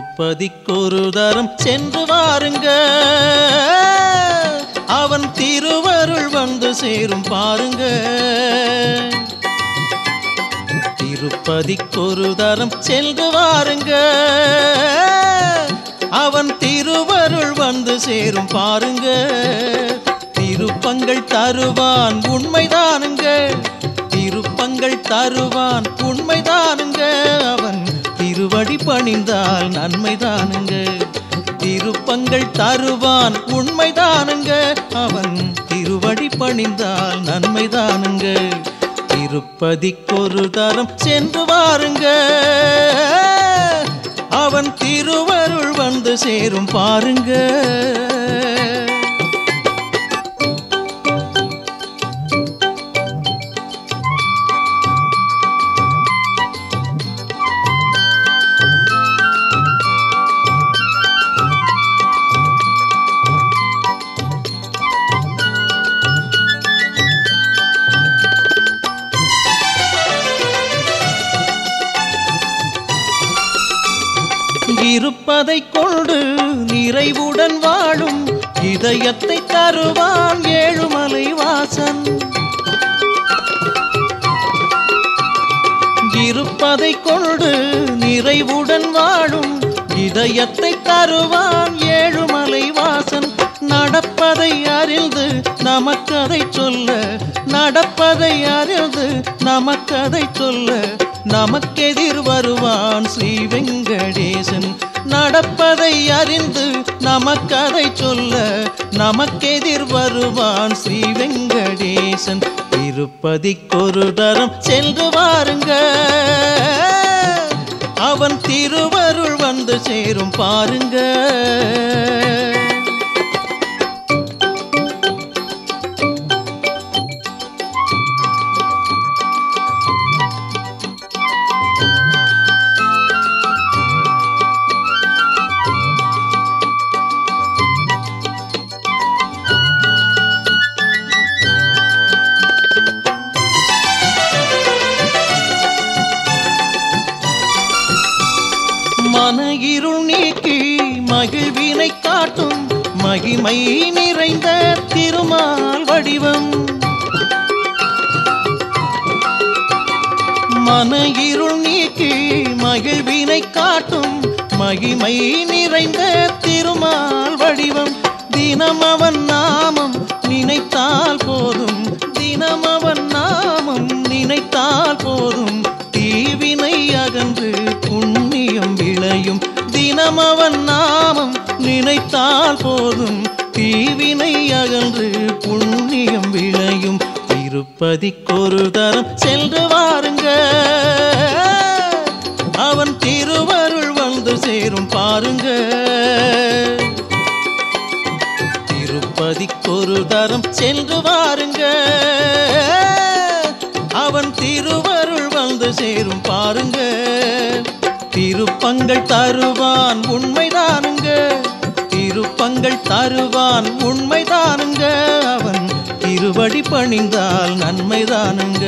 திருப்பதிக்கொரு தரம் சென்று வாருங்க. அவன் திருவருள் வந்து சேரும் பாருங்க. திருப்பதிக்கொரு தரம் சென்று வாருங்க. அவன் திருவருள் வந்து சேரும் பாருங்க. திருப்பங்கள் தருவான் உண்மைதானுங்க. திருப்பங்கள் தருவான் உண்மைதான் திருவடி பணிந்தால் நன்மைதானுங்க. திருப்பங்கள் தருவான் உண்மைதானுங்க. அவன் திருவடி பணிந்தால் நன்மைதானுங்க. திருப்பதிக்கொரு தரம் சென்று வாருங்க. அவன் திருவருள் வந்து சேரும் பாருங்க. இருப்பதை கொண்டு நிறைவுடன் வாழும் இதயத்தை தருவான் ஏழுமலை வாசன். இருப்பதை கொண்டு நிறைவுடன் வாழும் இதயத்தை தருவான் ஏழுமலை வாசன். நடப்பதை அறிந்து நமக்கதை சொல்ல நடப்பதை அறிந்து நமக்கதை சொல்ல நமக்கெதிர் வருவான் ஸ்ரீ வெங்கடேசன். நடப்பதை அறிந்து நமக்கதை சொல்ல நமக்கெதிர் வருவான் ஸ்ரீ வெங்கடேசன். திருப்பதிக்கொரு தரம் சென்று வாருங்க. அவன் திருவருள் வந்து சேரும் பாருங்க. மன இருள் நீக்கி மகிழ்வினை காட்டும் மகிமை நிறைந்த திருமால் வடிவம். மன இருள் நீக்கி மகிழ்வினை காட்டும் மகிமை நிறைந்த திருமால் வடிவம். தினம் அவன் நாமம் நினைத்தால் போதும். தினம் அவன் நினைத்தால் போதும். தீவினை அகன்று புண்ணியம் விளையும். திருப்பதிக்கொரு தரம் சென்று வாருங்க. அவன் திருவருள் வந்து சேரும் பாருங்க. திருப்பதிக்கொரு தரம் சென்று வாருங்க. அவன் திருவருள் வந்து சேரும் பாருங்க. திருப்பங்கள் தருவான் உண்மைதானுங்க திருப்பங்கள் தருவான் உண்மைதானுங்க. அவன் திருவடி பணிந்தால் நன்மைதானுங்க.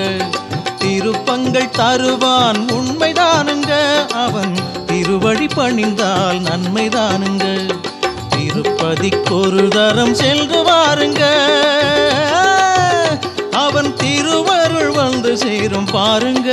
திருப்பங்கள் தருவான் உண்மைதானுங்க. அவன் திருவடி பணிந்தால் நன்மைதானுங்க. திருப்பதிக்கொரு தரம் சென்று வாருங்க அவன் திருவருள் வந்து சேரும் பாருங்க.